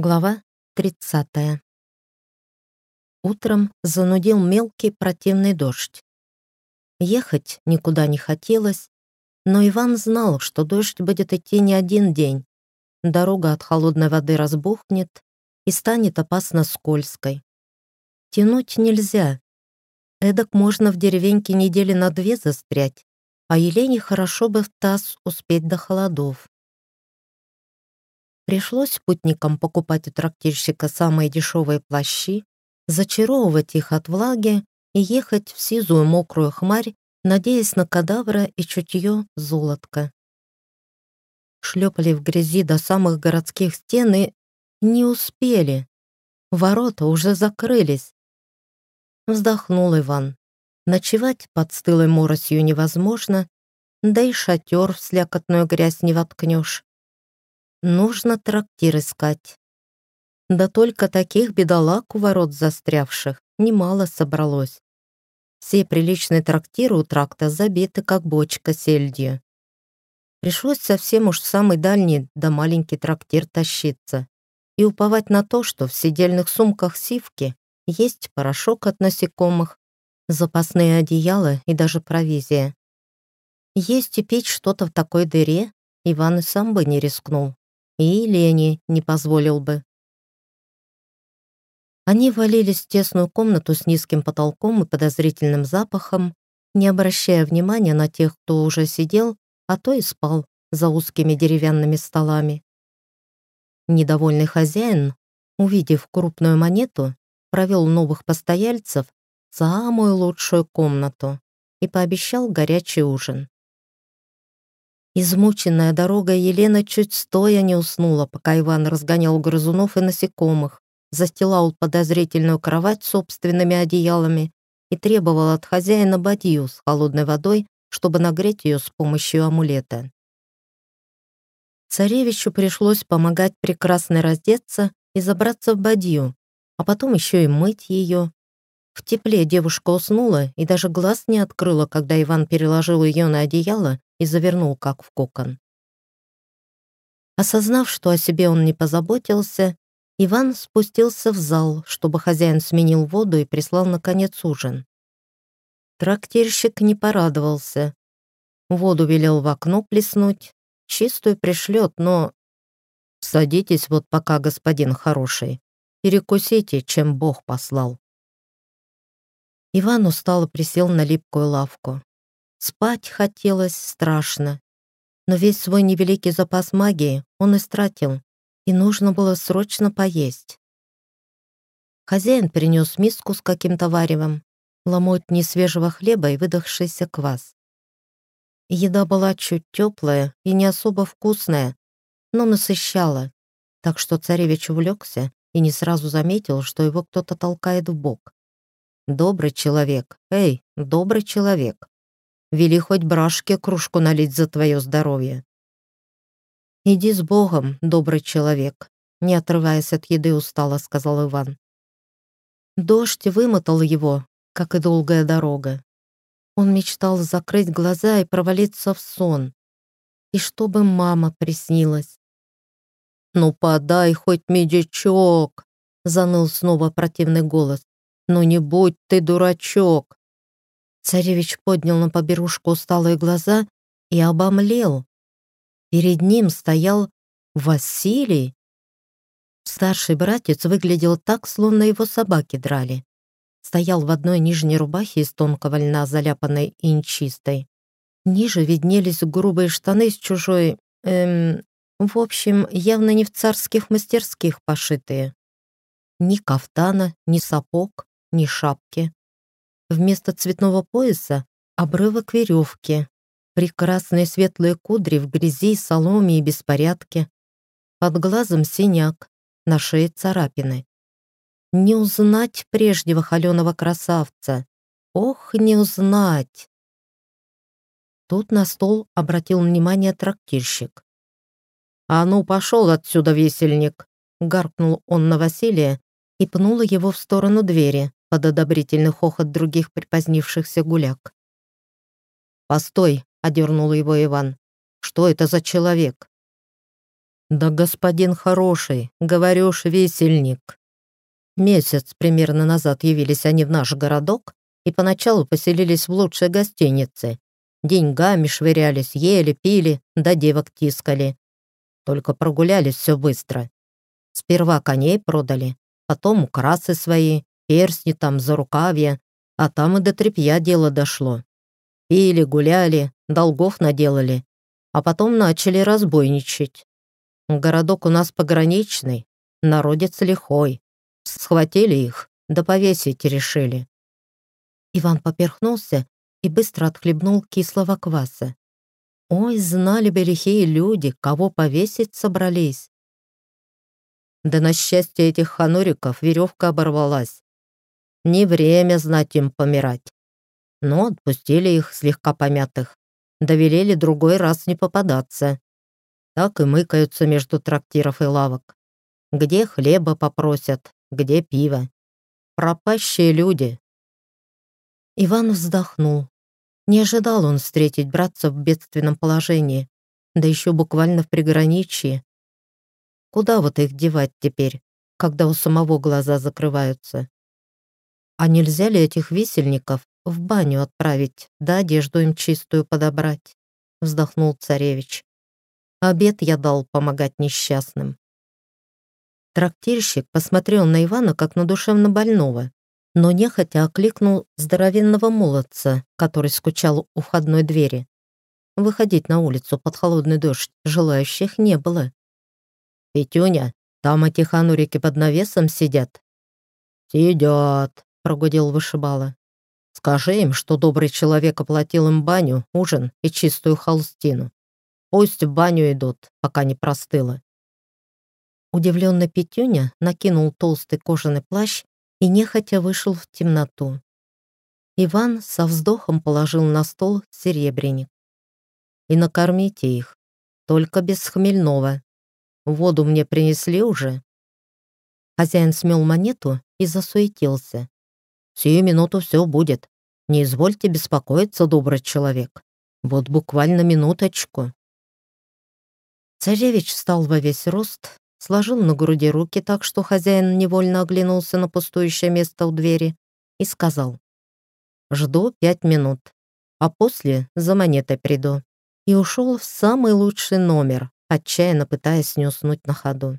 Глава 30. Утром занудил мелкий противный дождь. Ехать никуда не хотелось, но Иван знал, что дождь будет идти не один день. Дорога от холодной воды разбухнет и станет опасно скользкой. Тянуть нельзя. Эдак можно в деревеньке недели на две застрять, а Елене хорошо бы в таз успеть до холодов. Пришлось путникам покупать у трактирщика самые дешевые плащи, зачаровывать их от влаги и ехать в сизую мокрую хмарь, надеясь на кадавра и чутье золотка. Шлепали в грязи до самых городских стен и не успели. Ворота уже закрылись. Вздохнул Иван. Ночевать под стылой моросью невозможно, да и шатер в слякотную грязь не воткнешь. Нужно трактир искать. Да только таких бедолаг у ворот застрявших немало собралось. Все приличные трактиры у тракта забиты, как бочка сельдью. Пришлось совсем уж в самый дальний да маленький трактир тащиться и уповать на то, что в сидельных сумках сивки есть порошок от насекомых, запасные одеяла и даже провизия. Есть и печь что-то в такой дыре Иван и сам бы не рискнул и Лене не позволил бы. Они валились в тесную комнату с низким потолком и подозрительным запахом, не обращая внимания на тех, кто уже сидел, а то и спал за узкими деревянными столами. Недовольный хозяин, увидев крупную монету, провел новых постояльцев в самую лучшую комнату и пообещал горячий ужин. Измученная дорогой Елена чуть стоя не уснула, пока Иван разгонял грызунов и насекомых, застилал подозрительную кровать собственными одеялами и требовал от хозяина бадью с холодной водой, чтобы нагреть ее с помощью амулета. Царевичу пришлось помогать прекрасно раздеться и забраться в бадью, а потом еще и мыть ее. В тепле девушка уснула и даже глаз не открыла, когда Иван переложил ее на одеяло и завернул как в кокон. Осознав, что о себе он не позаботился, Иван спустился в зал, чтобы хозяин сменил воду и прислал, наконец, ужин. Трактирщик не порадовался. Воду велел в окно плеснуть, чистую пришлет, но... «Садитесь вот пока, господин хороший, перекусите, чем Бог послал». Иван устало присел на липкую лавку. Спать хотелось страшно. Но весь свой невеликий запас магии он истратил, и нужно было срочно поесть. Хозяин принес миску с каким-то варевом, ломоть несвежего хлеба и выдохшийся квас. Еда была чуть теплая и не особо вкусная, но насыщала, так что царевич увлекся и не сразу заметил, что его кто-то толкает в бок. «Добрый человек! Эй, добрый человек!» Вели хоть брашке кружку налить за твое здоровье. «Иди с Богом, добрый человек», — не отрываясь от еды устало сказал Иван. Дождь вымотал его, как и долгая дорога. Он мечтал закрыть глаза и провалиться в сон. И чтобы мама приснилась. «Ну подай хоть медичок!» — заныл снова противный голос. «Ну не будь ты дурачок!» Царевич поднял на поберушку усталые глаза и обомлел. Перед ним стоял Василий. Старший братец выглядел так, словно его собаки драли. Стоял в одной нижней рубахе из тонкого льна, заляпанной инчистой. Ниже виднелись грубые штаны с чужой... Эм, в общем, явно не в царских мастерских пошитые. Ни кафтана, ни сапог, ни шапки. Вместо цветного пояса — обрывок веревки. Прекрасные светлые кудри в грязи, соломе и беспорядке. Под глазом синяк, на шее царапины. Не узнать прежнего холеного красавца. Ох, не узнать! Тут на стол обратил внимание трактирщик. «А ну, пошел отсюда, весельник!» Гаркнул он на Василия и пнула его в сторону двери под одобрительный хохот других припозднившихся гуляк. «Постой!» — одернул его Иван. «Что это за человек?» «Да господин хороший, говоришь, весельник». Месяц примерно назад явились они в наш городок и поначалу поселились в лучшей гостинице. Деньгами швырялись, ели, пили, да девок тискали. Только прогулялись все быстро. Сперва коней продали, потом украсы свои, перстни там, зарукавья, а там и до тряпья дело дошло. Пили, гуляли, долгов наделали, а потом начали разбойничать. Городок у нас пограничный, народец лихой. Схватили их, да повесить решили. Иван поперхнулся и быстро отхлебнул кислого кваса. Ой, знали бы лихие люди, кого повесить собрались. Да на счастье этих хануриков веревка оборвалась. Не время знать им помирать. Но отпустили их слегка помятых. Довелели другой раз не попадаться. Так и мыкаются между трактиров и лавок. Где хлеба попросят, где пиво. Пропащие люди. Иван вздохнул. Не ожидал он встретить братца в бедственном положении, да еще буквально в приграничье. Куда вот их девать теперь, когда у самого глаза закрываются? А нельзя ли этих висельников в баню отправить, да одежду им чистую подобрать? Вздохнул царевич. Обед я дал помогать несчастным. Трактирщик посмотрел на Ивана как на душевно больного, но нехотя окликнул здоровенного молодца, который скучал у входной двери. Выходить на улицу под холодный дождь желающих не было. «Петюня, там эти ханурики под навесом сидят?» «Сидят», — прогудел вышибала. «Скажи им, что добрый человек оплатил им баню, ужин и чистую холстину. Пусть в баню идут, пока не простыло». Удивленный Петюня накинул толстый кожаный плащ и нехотя вышел в темноту. Иван со вздохом положил на стол серебряник. «И накормите их, только без хмельного. Воду мне принесли уже?» Хозяин смел монету и засуетился. «Сию минуту все будет. Не извольте беспокоиться, добрый человек. Вот буквально минуточку». Царевич встал во весь рост, сложил на груди руки так, что хозяин невольно оглянулся на пустующее место у двери и сказал «Жду пять минут, а после за монетой приду» и ушел в самый лучший номер, отчаянно пытаясь не уснуть на ходу.